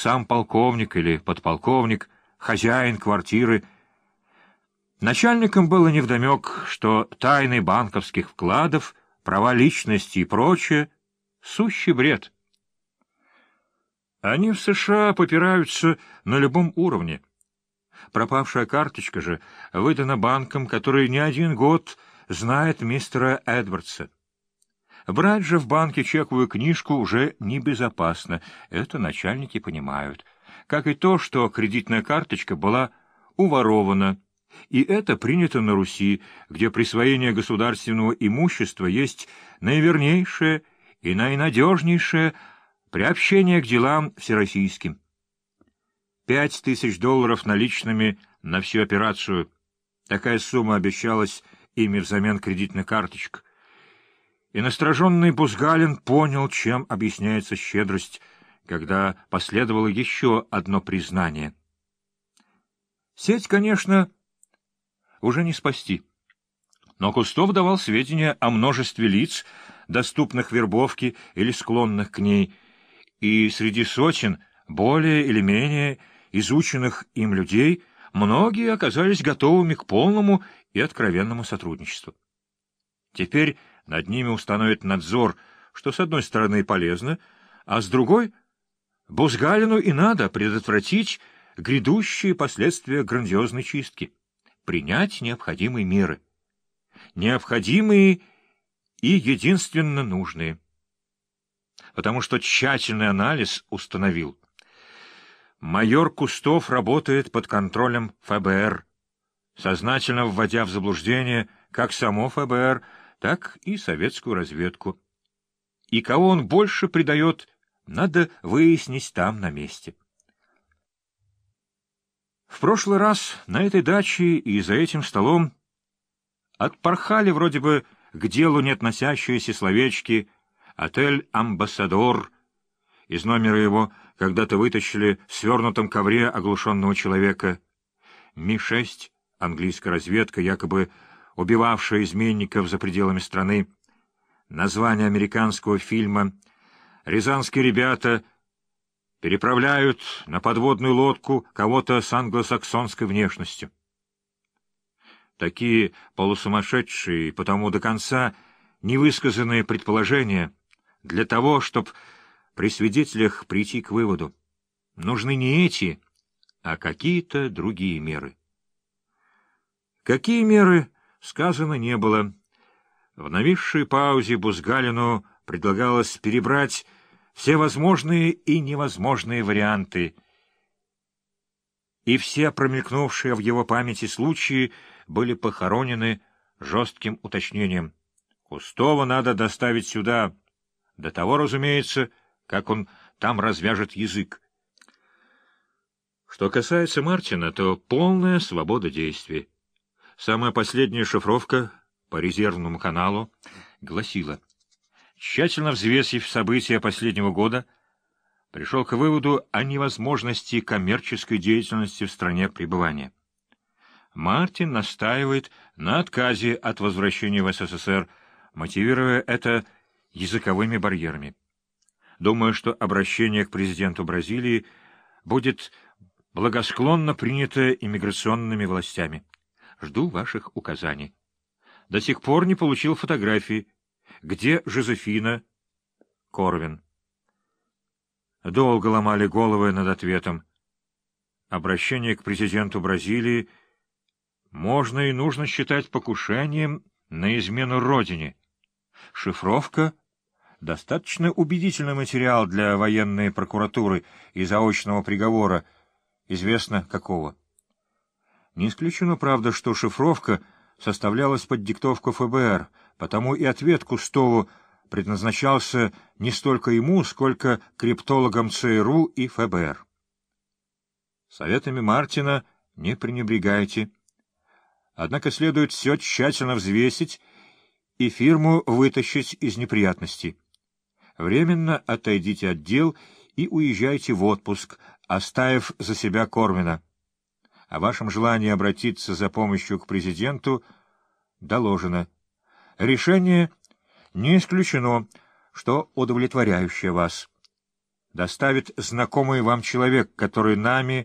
сам полковник или подполковник, хозяин квартиры. Начальникам было невдомек, что тайны банковских вкладов, права личности и прочее — сущий бред. Они в США попираются на любом уровне. Пропавшая карточка же выдана банком, который не один год знает мистера Эдвардса. Брать же в банке чековую книжку уже небезопасно, это начальники понимают. Как и то, что кредитная карточка была уворована, и это принято на Руси, где присвоение государственного имущества есть наивернейшее и наинадежнейшее приобщение к делам всероссийским. Пять тысяч долларов наличными на всю операцию. Такая сумма обещалась ими взамен кредитных карточек. И настороженный Бузгалин понял, чем объясняется щедрость, когда последовало еще одно признание. Сеть, конечно, уже не спасти. Но Кустов давал сведения о множестве лиц, доступных вербовке или склонных к ней, и среди сотен более или менее изученных им людей многие оказались готовыми к полному и откровенному сотрудничеству. Теперь над ними установят надзор, что с одной стороны полезно, а с другой — Бузгалину и надо предотвратить грядущие последствия грандиозной чистки, принять необходимые меры. Необходимые и единственно нужные. Потому что тщательный анализ установил. Майор Кустов работает под контролем ФБР, сознательно вводя в заблуждение как само ФБР, так и советскую разведку. И кого он больше предает, надо выяснить там на месте. В прошлый раз на этой даче и за этим столом отпорхали вроде бы к делу не относящиеся словечки «Отель Амбассадор». Из номера его когда-то вытащили в свернутом ковре оглушенного человека. Ми-6, английская разведка, якобы убивавшая изменников за пределами страны, название американского фильма «Рязанские ребята» переправляют на подводную лодку кого-то с англосаксонской внешностью. Такие полусумасшедшие потому до конца невысказанные предположения для того, чтобы при свидетелях прийти к выводу. Нужны не эти, а какие-то другие меры. Какие меры сказано не было. В нависшей паузе Бузгалину предлагалось перебрать все возможные и невозможные варианты, и все промелькнувшие в его памяти случаи были похоронены жестким уточнением. Кустова надо доставить сюда, до того, разумеется, как он там развяжет язык. Что касается Мартина, то полная свобода действий. Самая последняя шифровка по резервному каналу гласила, тщательно взвесив события последнего года, пришел к выводу о невозможности коммерческой деятельности в стране пребывания. Мартин настаивает на отказе от возвращения в СССР, мотивируя это языковыми барьерами. Думаю, что обращение к президенту Бразилии будет благосклонно принято иммиграционными властями. Жду ваших указаний. До сих пор не получил фотографии. Где Жозефина? Корвин. Долго ломали головы над ответом. Обращение к президенту Бразилии можно и нужно считать покушением на измену родине. Шифровка — достаточно убедительный материал для военной прокуратуры и заочного приговора, известно какого. Не исключено, правда, что шифровка составлялась под диктовку ФБР, потому и ответ Кустову предназначался не столько ему, сколько криптологам ЦРУ и ФБР. Советами Мартина не пренебрегайте. Однако следует все тщательно взвесить и фирму вытащить из неприятностей. Временно отойдите от дел и уезжайте в отпуск, оставив за себя Корвина о вашем желании обратиться за помощью к президенту доложено. Решение не исключено, что удовлетворяющее вас. доставит знакомый вам человек, который нами